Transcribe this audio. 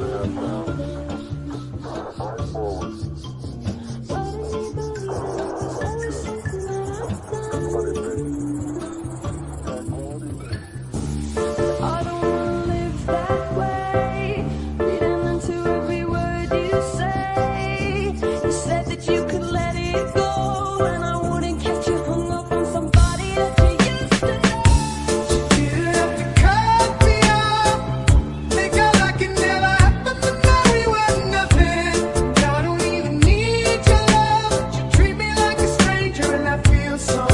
Uh, well. And